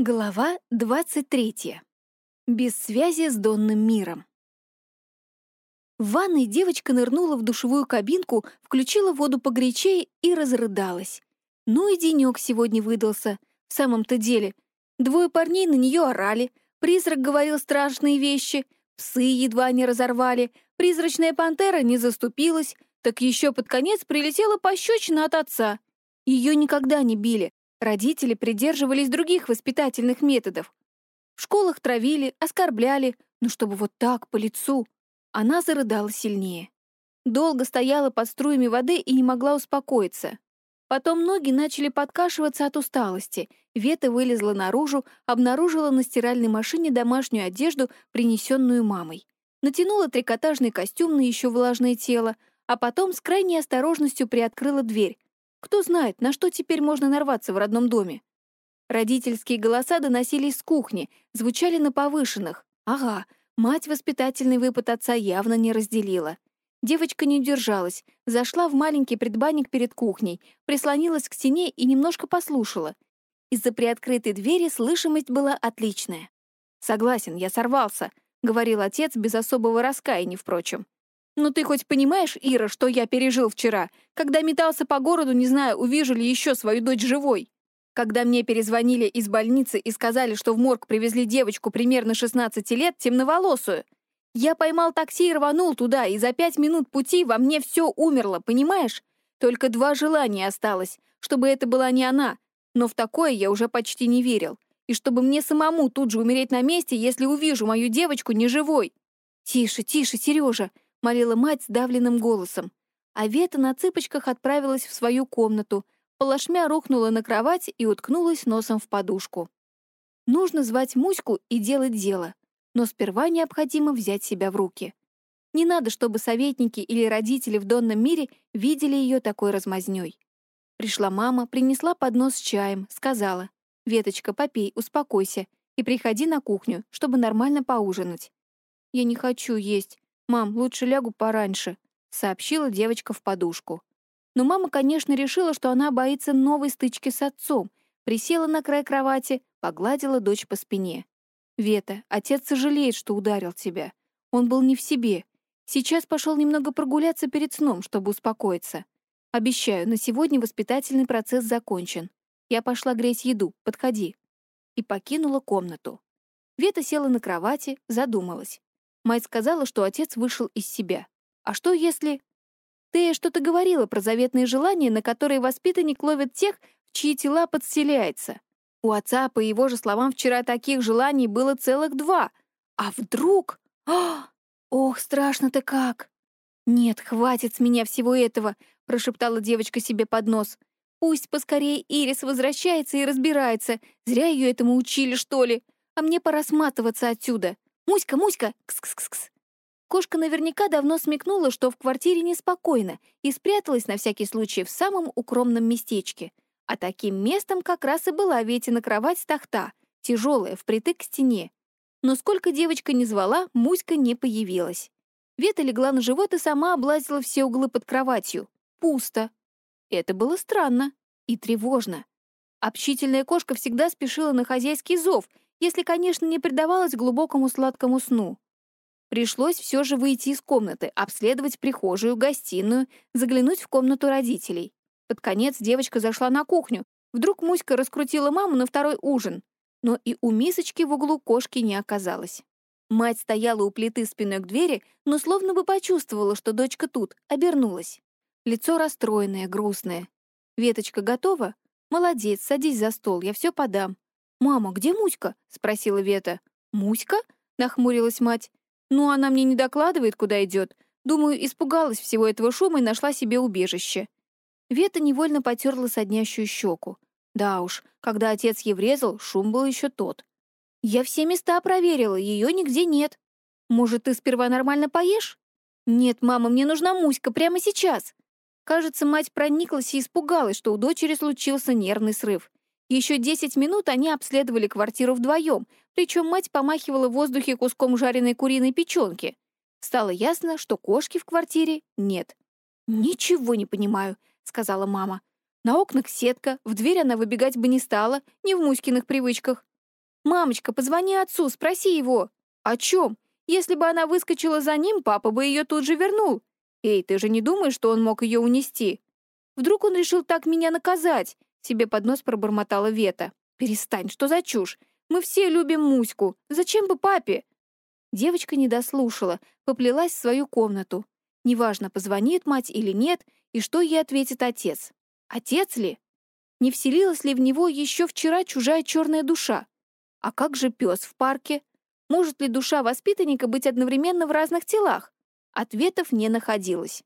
Глава 23. Без связи с донным миром. В ванной девочка нырнула в душевую кабинку, включила воду погорячее и разрыдалась. Ну и денёк сегодня выдался. В самом-то деле, двое парней на неё орали, призрак говорил страшные вещи, псы едва не разорвали, призрачная пантера не заступилась, так ещё под конец прилетела пощечина от отца. Её никогда не били, Родители придерживались других воспитательных методов. В школах травили, оскорбляли, но чтобы вот так, по лицу. Она зарыдала сильнее. Долго стояла под струями воды и не могла успокоиться. Потом ноги начали подкашиваться от усталости. Вета вылезла наружу, обнаружила на стиральной машине домашнюю одежду, принесенную мамой. Натянула трикотажный костюм на еще влажное тело, а потом с крайней осторожностью приоткрыла дверь, кто знает, на что теперь можно нарваться в родном доме. Родительские голоса доносились с кухни, звучали на повышенных. Ага, мать воспитательный выпад отца явно не разделила. Девочка не удержалась, зашла в маленький предбанник перед кухней, прислонилась к стене и немножко послушала. Из-за приоткрытой двери слышимость была отличная. «Согласен, я сорвался», — говорил отец без особого раскаяния, впрочем. «Ну ты хоть понимаешь, Ира, что я пережил вчера, когда метался по городу, не знаю, увижу ли еще свою дочь живой?» Когда мне перезвонили из больницы и сказали, что в морг привезли девочку примерно 16 лет, темноволосую. Я поймал такси и рванул туда, и за пять минут пути во мне все умерло, понимаешь? Только два желания осталось, чтобы это была не она. Но в такое я уже почти не верил. И чтобы мне самому тут же умереть на месте, если увижу мою девочку неживой. «Тише, тише, Сережа!» — молила мать сдавленным голосом. А Вета на цыпочках отправилась в свою комнату, полошмя рухнула на кровать и уткнулась носом в подушку. Нужно звать Муську и делать дело, но сперва необходимо взять себя в руки. Не надо, чтобы советники или родители в донном мире видели ее такой размазнёй. Пришла мама, принесла поднос с чаем, сказала, «Веточка, попей, успокойся и приходи на кухню, чтобы нормально поужинать». «Я не хочу есть», «Мам, лучше лягу пораньше», — сообщила девочка в подушку. Но мама, конечно, решила, что она боится новой стычки с отцом, присела на край кровати, погладила дочь по спине. «Вета, отец сожалеет, что ударил тебя. Он был не в себе. Сейчас пошел немного прогуляться перед сном, чтобы успокоиться. Обещаю, на сегодня воспитательный процесс закончен. Я пошла греть еду, подходи». И покинула комнату. Вета села на кровати, задумалась. Мать сказала, что отец вышел из себя. А что если... Ты что-то говорила про заветные желания, на которые воспитанник ловит тех, в чьи тела подселяется. У отца, по его же словам, вчера таких желаний было целых два. А вдруг... О, ох, страшно-то как! «Нет, хватит с меня всего этого», — прошептала девочка себе под нос. «Пусть поскорее Ирис возвращается и разбирается. Зря ее этому учили, что ли. А мне пора сматываться отсюда. «Муська, Муська!» Кс-кс-кс. Кошка наверняка давно смекнула, что в квартире неспокойно, и спряталась на всякий случай в самом укромном местечке. А таким местом как раз и была Ветина кровать с тахта, тяжелая, впритык к стене. Но сколько девочка не звала, Муська не появилась. Вета легла на живот и сама облазила все углы под кроватью. Пусто. Это было странно и тревожно. Общительная кошка всегда спешила на хозяйский зов — если, конечно, не предавалась глубокому сладкому сну. Пришлось все же выйти из комнаты, обследовать прихожую, гостиную, заглянуть в комнату родителей. Под конец девочка зашла на кухню. Вдруг Муська раскрутила маму на второй ужин. Но и у мисочки в углу кошки не оказалось. Мать стояла у плиты спиной к двери, но словно бы почувствовала, что дочка тут, обернулась. Лицо расстроенное, грустное. «Веточка готова? Молодец, садись за стол, я все подам. «Мама, где Муська?» — спросила Вета. «Муська?» — нахмурилась мать. «Ну, она мне не докладывает, куда идет. Думаю, испугалась всего этого шума и нашла себе убежище». Вета невольно потерла соднящую щеку. Да уж, когда отец ей врезал, шум был еще тот. «Я все места проверила, ее нигде нет. Может, ты сперва нормально поешь?» «Нет, мама, мне нужна Муська прямо сейчас». Кажется, мать прониклась и испугалась, что у дочери случился нервный срыв. Еще 10 минут они обследовали квартиру вдвоем, причем мать помахивала в воздухе куском жареной куриной печенки. Стало ясно, что кошки в квартире нет. «Ничего не понимаю», — сказала мама. «На окнах сетка, в дверь она выбегать бы не стала, не в Муськиных привычках. «Мамочка, позвони отцу, спроси его». «О чем? Если бы она выскочила за ним, папа бы ее тут же вернул. Эй, ты же не думаешь, что он мог ее унести? Вдруг он решил так меня наказать?» Себе под нос пробормотала Вета. «Перестань, что за чушь? Мы все любим Муську. Зачем бы папе?» Девочка не дослушала, поплелась в свою комнату. Неважно, позвонит мать или нет, и что ей ответит отец. Отец ли? Не вселилась ли в него еще вчера чужая черная душа? А как же пес в парке? Может ли душа воспитанника быть одновременно в разных телах? Ответов не находилось.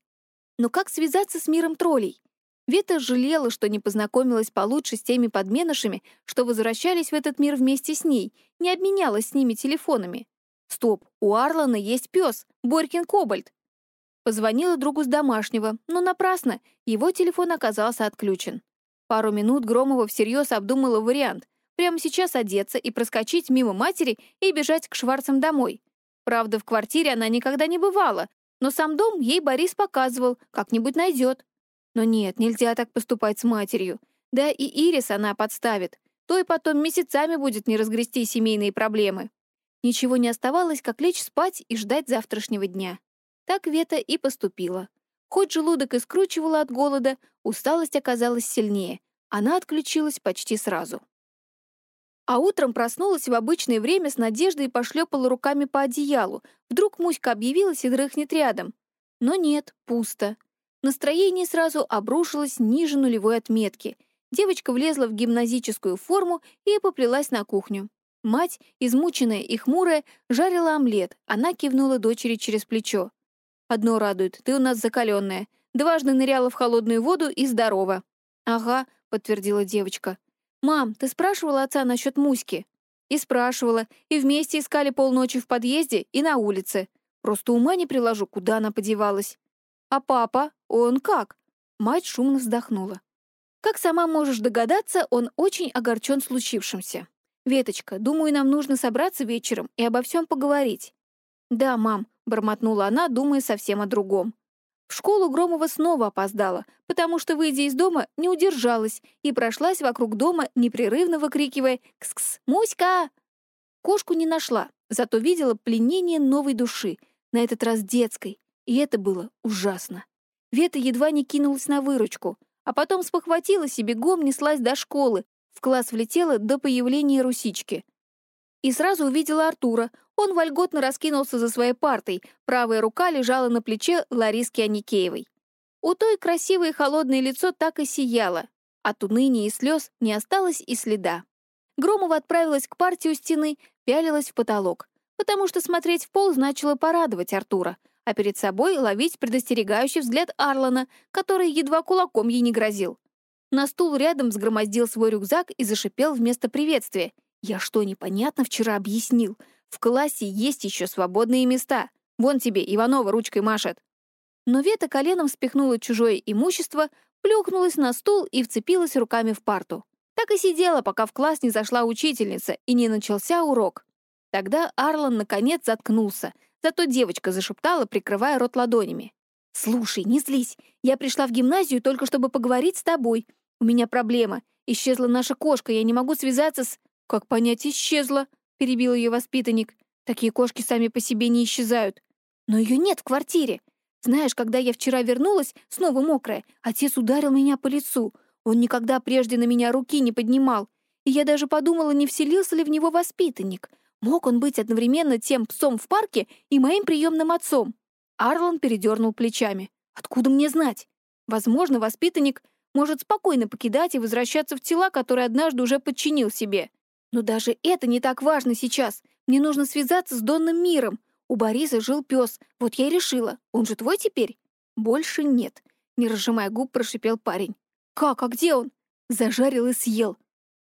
Но как связаться с миром троллей? Вета жалела, что не познакомилась получше с теми подменышами, что возвращались в этот мир вместе с ней, не обменялась с ними телефонами. Стоп, у Арлана есть пес, Борькин Кобальт. Позвонила другу с домашнего, но напрасно, его телефон оказался отключен. Пару минут Громова всерьез обдумала вариант прямо сейчас одеться и проскочить мимо матери и бежать к Шварцам домой. Правда, в квартире она никогда не бывала, но сам дом ей Борис показывал, как-нибудь найдет. Но нет, нельзя так поступать с матерью. Да и Ирис она подставит. То и потом месяцами будет не разгрести семейные проблемы. Ничего не оставалось, как лечь спать и ждать завтрашнего дня. Так Вета и поступила. Хоть желудок и скручивала от голода, усталость оказалась сильнее. Она отключилась почти сразу. А утром проснулась в обычное время с надеждой и пошлепала руками по одеялу. Вдруг Муська объявилась и дрыхнет рядом. Но нет, пусто. Настроение сразу обрушилось ниже нулевой отметки. Девочка влезла в гимназическую форму и поплелась на кухню. Мать, измученная и хмурая, жарила омлет. Она кивнула дочери через плечо. «Одно радует, ты у нас закаленная. Дважды ныряла в холодную воду и здорова». «Ага», — подтвердила девочка. «Мам, ты спрашивала отца насчет Муськи?» «И спрашивала, и вместе искали полночи в подъезде и на улице. Просто ума не приложу, куда она подевалась». «А папа? Он как?» Мать шумно вздохнула. «Как сама можешь догадаться, он очень огорчен случившимся. «Веточка, думаю, нам нужно собраться вечером и обо всем поговорить». «Да, мам», — бормотнула она, думая совсем о другом. В школу Громова снова опоздала, потому что, выйдя из дома, не удержалась и прошлась вокруг дома, непрерывно выкрикивая «Кс-кс! Муська!». Кошку не нашла, зато видела пленение новой души, на этот раз детской, и это было ужасно. Вета едва не кинулась на выручку, а потом спохватилась и бегом неслась до школы, в класс влетела до появления Русички. И сразу увидела Артура. Он вольготно раскинулся за своей партой, правая рука лежала на плече Лариски Аникеевой. У той красивое холодное лицо так и сияло. От уныния и слез не осталось и следа. Громова отправилась к партии у стены, пялилась в потолок, потому что смотреть в пол значило порадовать Артура, а перед собой ловить предостерегающий взгляд Арлана, который едва кулаком ей не грозил. На стул рядом взгромоздил свой рюкзак и зашипел вместо приветствия. «Я что, непонятно вчера объяснил? В классе есть еще свободные места. Вон тебе, Иванова ручкой машет». Но Вета коленом спихнула чужое имущество, плюхнулась на стул и вцепилась руками в парту. Так и сидела, пока в класс не зашла учительница и не начался урок. Тогда Арлан наконец заткнулся, зато девочка зашептала, прикрывая рот ладонями. «Слушай, не злись. Я пришла в гимназию только чтобы поговорить с тобой. У меня проблема. Исчезла наша кошка, я не могу связаться с...» «Как понять исчезла?» — перебил ее воспитанник. «Такие кошки сами по себе не исчезают. Но ее нет в квартире. Знаешь, когда я вчера вернулась, снова мокрая, отец ударил меня по лицу. Он никогда прежде на меня руки не поднимал. И я даже подумала, не вселился ли в него воспитанник. Мог он быть одновременно тем псом в парке и моим приемным отцом?» Арлан передернул плечами. «Откуда мне знать? Возможно, воспитанник может спокойно покидать и возвращаться в тела, которые однажды уже подчинил себе. Но даже это не так важно сейчас. Мне нужно связаться с Донным миром. У Бориса жил пес. Вот я и решила. Он же твой теперь? Больше нет. Не разжимая губ, прошипел парень. Как? А где он? Зажарил и съел.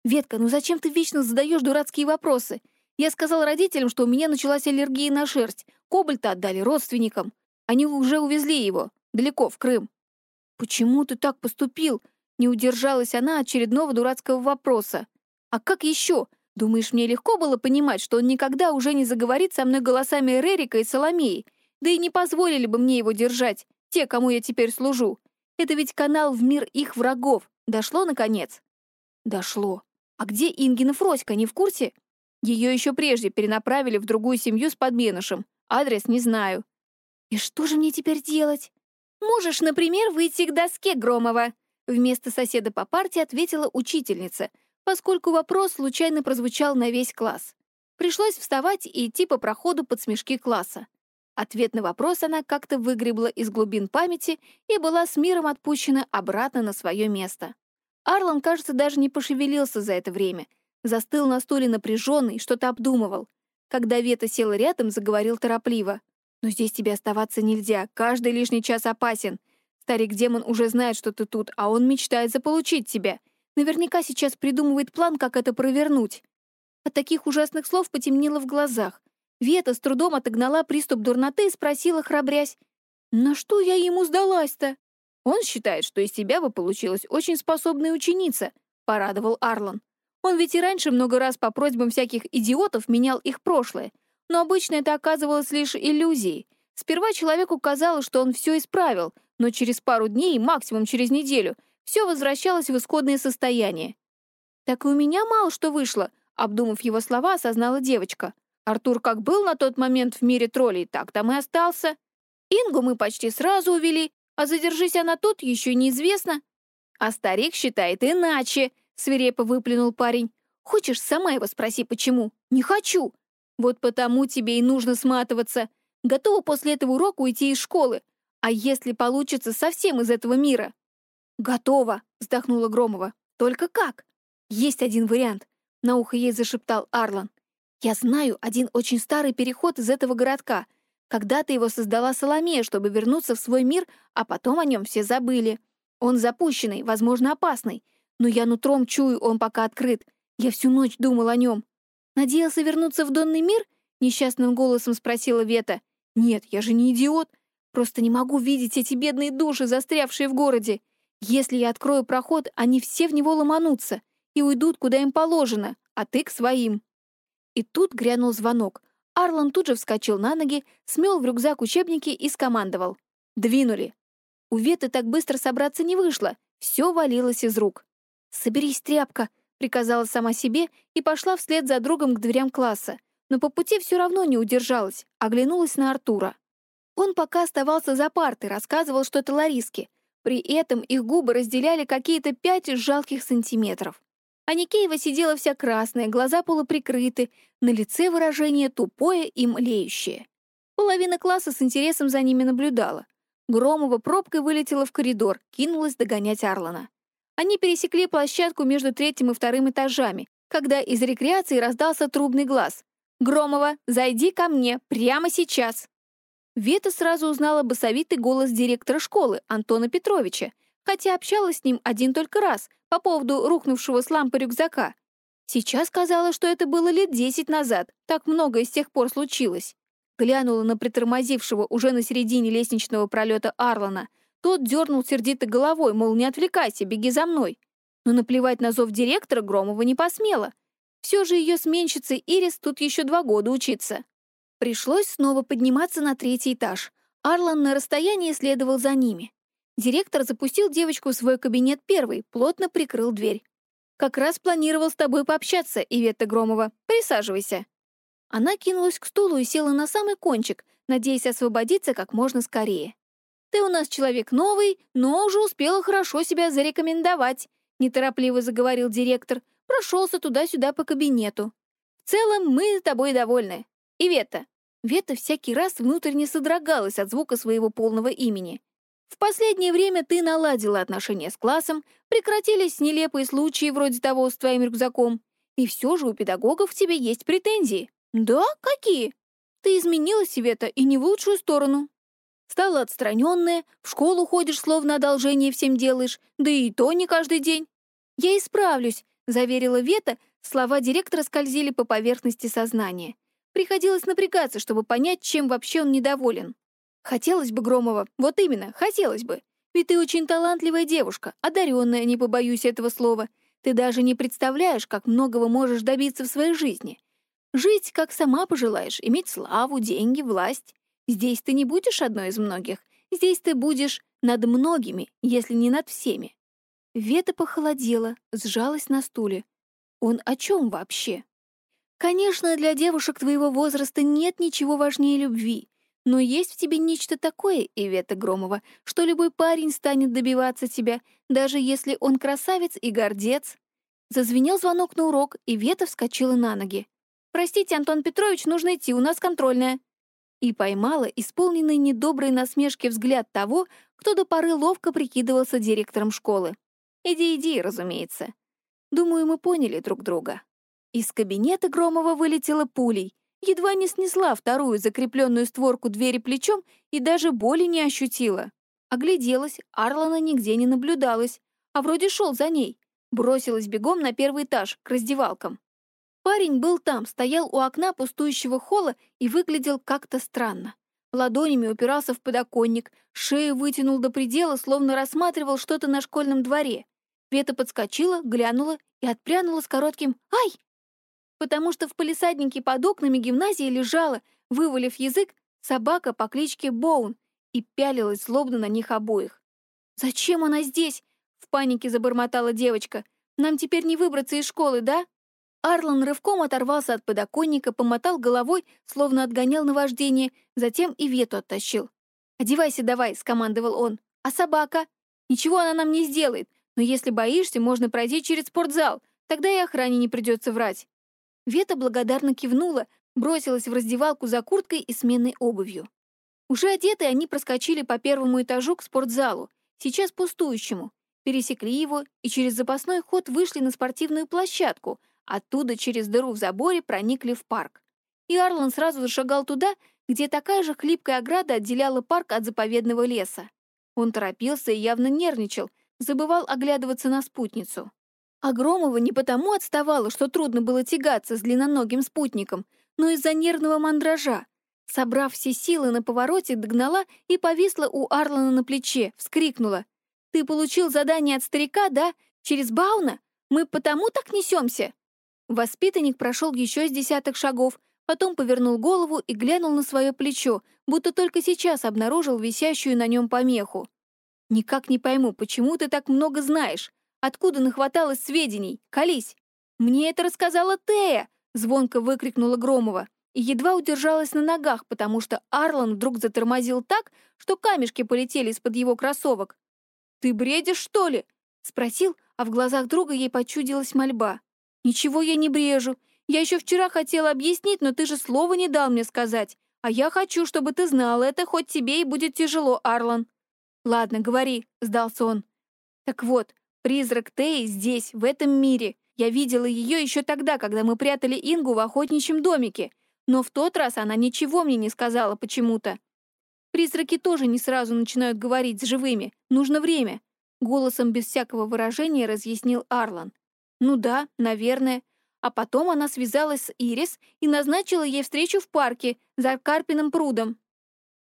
Ветка, ну зачем ты вечно задаешь дурацкие вопросы? Я сказал родителям, что у меня началась аллергия на шерсть. Кобальта отдали родственникам. Они уже увезли его. Далеко, в Крым. «Почему ты так поступил?» Не удержалась она очередного дурацкого вопроса. «А как еще? Думаешь, мне легко было понимать, что он никогда уже не заговорит со мной голосами Рерика и Соломеи? Да и не позволили бы мне его держать, те, кому я теперь служу. Это ведь канал в мир их врагов. Дошло, наконец?» «Дошло. А где Ингина Фроська, не в курсе?» Ее еще прежде перенаправили в другую семью с подменышем. Адрес не знаю. И что же мне теперь делать? Можешь, например, выйти к доске Громова. Вместо соседа по парте ответила учительница, поскольку вопрос случайно прозвучал на весь класс. Пришлось вставать и идти по проходу под смешки класса. Ответ на вопрос она как-то выгребла из глубин памяти и была с миром отпущена обратно на свое место. Арлан, кажется, даже не пошевелился за это время. Застыл на стуле напряженный, что-то обдумывал. Когда Вета села рядом, заговорил торопливо. «Но здесь тебе оставаться нельзя, каждый лишний час опасен. Старик-демон уже знает, что ты тут, а он мечтает заполучить тебя. Наверняка сейчас придумывает план, как это провернуть». От таких ужасных слов потемнело в глазах. Вета с трудом отогнала приступ дурноты и спросила, храбрясь, «На что я ему сдалась-то?» «Он считает, что из тебя бы получилась очень способная ученица», — порадовал Арлан. «Он ведь и раньше много раз по просьбам всяких идиотов менял их прошлое, но обычно это оказывалось лишь иллюзией. Сперва человеку казалось, что он все исправил, но через пару дней, максимум через неделю, все возвращалось в исходное состояние. «Так и у меня мало что вышло», — обдумав его слова, осознала девочка. «Артур как был на тот момент в мире троллей, так там и остался. Ингу мы почти сразу увели, а задержись она тут, еще неизвестно. А старик считает иначе, свирепо выплюнул парень. Хочешь, сама его спроси, почему? Не хочу. Вот потому тебе и нужно сматываться. Готова после этого урока уйти из школы. А если получится совсем из этого мира? Готова, вздохнула Громова. Только как? Есть один вариант. На ухо ей зашептал Арлан. Я знаю один очень старый переход из этого городка — когда-то его создала Соломея, чтобы вернуться в свой мир, а потом о нем все забыли. Он запущенный, возможно, опасный. Но я нутром чую, он пока открыт. Я всю ночь думал о нем. «Надеялся вернуться в Донный мир?» — несчастным голосом спросила Вета. «Нет, я же не идиот. Просто не могу видеть эти бедные души, застрявшие в городе. Если я открою проход, они все в него ломанутся и уйдут, куда им положено, а ты к своим». И тут грянул звонок. Арлан тут же вскочил на ноги, смел в рюкзак учебники и скомандовал. «Двинули!» У Веты так быстро собраться не вышло, все валилось из рук. «Соберись, тряпка!» — приказала сама себе и пошла вслед за другом к дверям класса, но по пути все равно не удержалась, оглянулась на Артура. Он пока оставался за партой, рассказывал что-то Лариске. При этом их губы разделяли какие-то пять жалких сантиметров. А Никеева сидела вся красная, глаза полуприкрыты, на лице выражение тупое и млеющее. Половина класса с интересом за ними наблюдала. Громова пробкой вылетела в коридор, кинулась догонять Арлана. Они пересекли площадку между третьим и вторым этажами, когда из рекреации раздался трубный глаз. «Громова, зайди ко мне, прямо сейчас!» Вета сразу узнала басовитый голос директора школы, Антона Петровича, хотя общалась с ним один только раз, по поводу рухнувшего с лампы рюкзака. Сейчас казалось, что это было лет десять назад, так многое с тех пор случилось. Глянула на притормозившего уже на середине лестничного пролета Арлана. Тот дернул сердито головой, мол, не отвлекайся, беги за мной. Но наплевать на зов директора Громова не посмела. Все же ее сменщице Ирис тут еще два года учиться. Пришлось снова подниматься на третий этаж. Арлан на расстоянии следовал за ними. Директор запустил девочку в свой кабинет первый, плотно прикрыл дверь. «Как раз планировал с тобой пообщаться, Иветта Громова. Присаживайся». Она кинулась к стулу и села на самый кончик, надеясь освободиться как можно скорее. «Ты у нас человек новый, но уже успела хорошо себя зарекомендовать», неторопливо заговорил директор, прошелся туда-сюда по кабинету. «В целом мы тобой довольны. Ивета». Вета всякий раз внутренне содрогалась от звука своего полного имени. В последнее время ты наладила отношения с классом, прекратились нелепые случаи вроде того с твоим рюкзаком, и все же у педагогов к тебе есть претензии. Да, какие? Ты изменилась, Света, и не в лучшую сторону. Стала отстраненная, в школу ходишь, словно одолжение всем делаешь, да и то не каждый день. Я исправлюсь, заверила Вета, слова директора скользили по поверхности сознания. Приходилось напрягаться, чтобы понять, чем вообще он недоволен. Хотелось бы, Громова, вот именно, хотелось бы. Ведь ты очень талантливая девушка, одаренная, не побоюсь этого слова. Ты даже не представляешь, как многого можешь добиться в своей жизни. Жить, как сама пожелаешь, иметь славу, деньги, власть. Здесь ты не будешь одной из многих. Здесь ты будешь над многими, если не над всеми. Вета похолодела, сжалась на стуле. Он о чем вообще? Конечно, для девушек твоего возраста нет ничего важнее любви, но есть в тебе нечто такое, Ивета Громова, что любой парень станет добиваться тебя, даже если он красавец и гордец. Зазвенел звонок на урок, и Вета вскочила на ноги. «Простите, Антон Петрович, нужно идти, у нас контрольная». И поймала исполненный недоброй насмешки взгляд того, кто до поры ловко прикидывался директором школы. «Иди, иди, разумеется. Думаю, мы поняли друг друга». Из кабинета Громова вылетела пулей, едва не снесла вторую закрепленную створку двери плечом и даже боли не ощутила. Огляделась, Арлана нигде не наблюдалась, а вроде шел за ней. Бросилась бегом на первый этаж, к раздевалкам. Парень был там, стоял у окна пустующего холла и выглядел как-то странно. Ладонями упирался в подоконник, шею вытянул до предела, словно рассматривал что-то на школьном дворе. Вета подскочила, глянула и отпрянула с коротким «Ай!», потому что в палисаднике под окнами гимназии лежала, вывалив язык, собака по кличке Боун и пялилась злобно на них обоих. «Зачем она здесь?» — в панике забормотала девочка. «Нам теперь не выбраться из школы, да?» Арлан рывком оторвался от подоконника, помотал головой, словно отгонял наваждение, затем и Вету оттащил. «Одевайся давай», — скомандовал он. «А собака? Ничего она нам не сделает, но если боишься, можно пройти через спортзал, тогда и охране не придется врать». Вета благодарно кивнула, бросилась в раздевалку за курткой и сменной обувью. Уже одетые они проскочили по первому этажу к спортзалу, сейчас пустующему, пересекли его и через запасной ход вышли на спортивную площадку, оттуда через дыру в заборе проникли в парк. И Арлан сразу зашагал туда, где такая же хлипкая ограда отделяла парк от заповедного леса. Он торопился и явно нервничал, забывал оглядываться на спутницу. А Громова не потому отставала, что трудно было тягаться с длинноногим спутником, но из-за нервного мандража. Собрав все силы на повороте, догнала и повисла у Арлана на плече, вскрикнула. «Ты получил задание от старика, да? Через Бауна? Мы потому так несемся?» Воспитанник прошел еще с десяток шагов, потом повернул голову и глянул на свое плечо, будто только сейчас обнаружил висящую на нем помеху. «Никак не пойму, почему ты так много знаешь? Откуда нахваталось сведений? Колись!» «Мне это рассказала Тея!» — звонко выкрикнула Громова. И едва удержалась на ногах, потому что Арлан вдруг затормозил так, что камешки полетели из-под его кроссовок. «Ты бредишь, что ли?» — спросил, а в глазах друга ей почудилась мольба. «Ничего я не брежу. Я еще вчера хотела объяснить, но ты же слова не дал мне сказать. А я хочу, чтобы ты знал это, хоть тебе и будет тяжело, Арлан». «Ладно, говори», — сдался он. «Так вот, Призрак Теи здесь, в этом мире. Я видела ее еще тогда, когда мы прятали Ингу в охотничьем домике. Но в тот раз она ничего мне не сказала почему-то. Призраки тоже не сразу начинают говорить с живыми. Нужно время. Голосом без всякого выражения разъяснил Арлан. Ну да, наверное. А потом она связалась с Ирис и назначила ей встречу в парке за Карпиным прудом.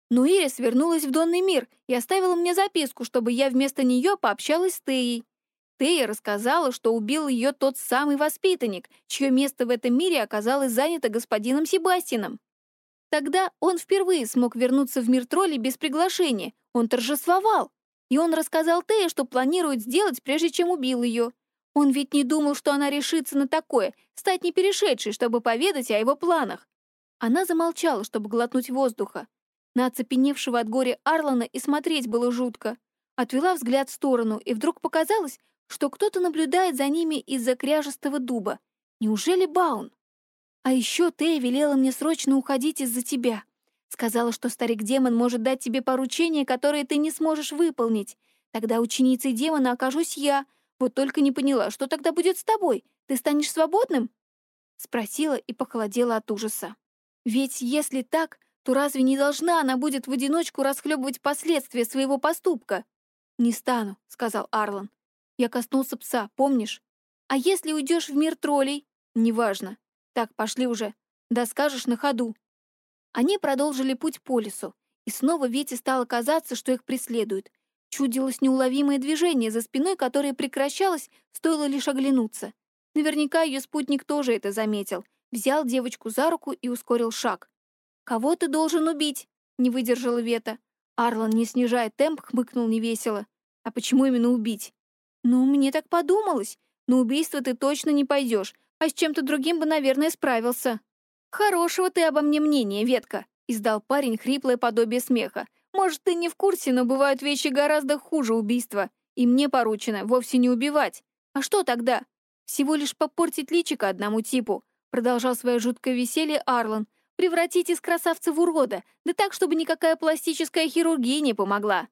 Но Ирис вернулась в Донный мир и оставила мне записку, чтобы я вместо нее пообщалась с Теей. Тея рассказала, что убил ее тот самый воспитанник, чье место в этом мире оказалось занято господином Себастином. Тогда он впервые смог вернуться в мир троллей без приглашения. Он торжествовал. И он рассказал Тее, что планирует сделать, прежде чем убил ее. Он ведь не думал, что она решится на такое, стать не перешедшей, чтобы поведать о его планах. Она замолчала, чтобы глотнуть воздуха. На оцепеневшего от горя Арлана и смотреть было жутко. Отвела взгляд в сторону, и вдруг показалось, что кто-то наблюдает за ними из-за кряжестого дуба. Неужели Баун? А еще Тея велела мне срочно уходить из-за тебя. Сказала, что старик-демон может дать тебе поручение, которое ты не сможешь выполнить. Тогда ученицей демона окажусь я. Вот только не поняла, что тогда будет с тобой? Ты станешь свободным?» Спросила и похолодела от ужаса. «Ведь если так, то разве не должна она будет в одиночку расхлебывать последствия своего поступка?» «Не стану», — сказал Арлан. Я коснулся пса, помнишь? А если уйдешь в мир троллей? Неважно. Так, пошли уже. Да скажешь на ходу. Они продолжили путь по лесу, и снова Вете стало казаться, что их преследуют. Чудилось неуловимое движение за спиной, которое прекращалось, стоило лишь оглянуться. Наверняка ее спутник тоже это заметил. Взял девочку за руку и ускорил шаг. «Кого ты должен убить?» — не выдержала Вета. Арлан, не снижая темп, хмыкнул невесело. «А почему именно убить?» «Ну, мне так подумалось. На убийство ты точно не пойдешь. а с чем-то другим бы, наверное, справился. Хорошего ты обо мне мнения, Ветка, издал парень хриплое подобие смеха. Может, ты не в курсе, но бывают вещи гораздо хуже убийства. И мне поручено вовсе не убивать. А что тогда? Всего лишь попортить личико одному типу. Продолжал свое жуткое веселье Арлан. Превратить из красавца в урода, да так, чтобы никакая пластическая хирургия не помогла.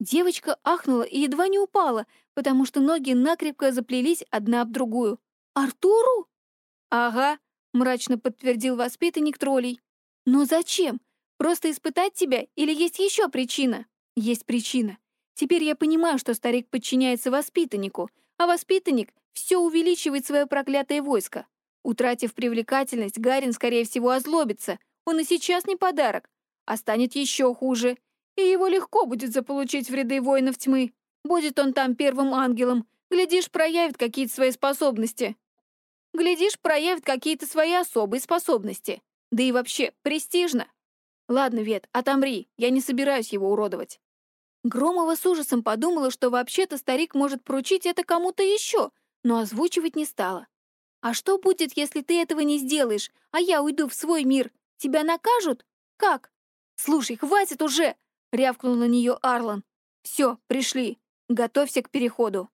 Девочка ахнула и едва не упала, потому что ноги накрепко заплелись одна об другую. «Артуру?» «Ага», — мрачно подтвердил воспитанник троллей. «Но зачем? Просто испытать тебя или есть еще причина?» «Есть причина. Теперь я понимаю, что старик подчиняется воспитаннику, а воспитанник все увеличивает свое проклятое войско. Утратив привлекательность, Гарин, скорее всего, озлобится. Он и сейчас не подарок, а станет еще хуже. И его легко будет заполучить в ряды воинов тьмы. Будет он там первым ангелом. Глядишь, проявит какие-то свои способности. Глядишь, проявит какие-то свои особые способности. Да и вообще, престижно. Ладно, Вет, отомри, я не собираюсь его уродовать. Громова с ужасом подумала, что вообще-то старик может поручить это кому-то еще, но озвучивать не стала. «А что будет, если ты этого не сделаешь, а я уйду в свой мир? Тебя накажут? Как?» «Слушай, хватит уже!» — рявкнул на нее Арлан. «Все, пришли. Готовься к переходу».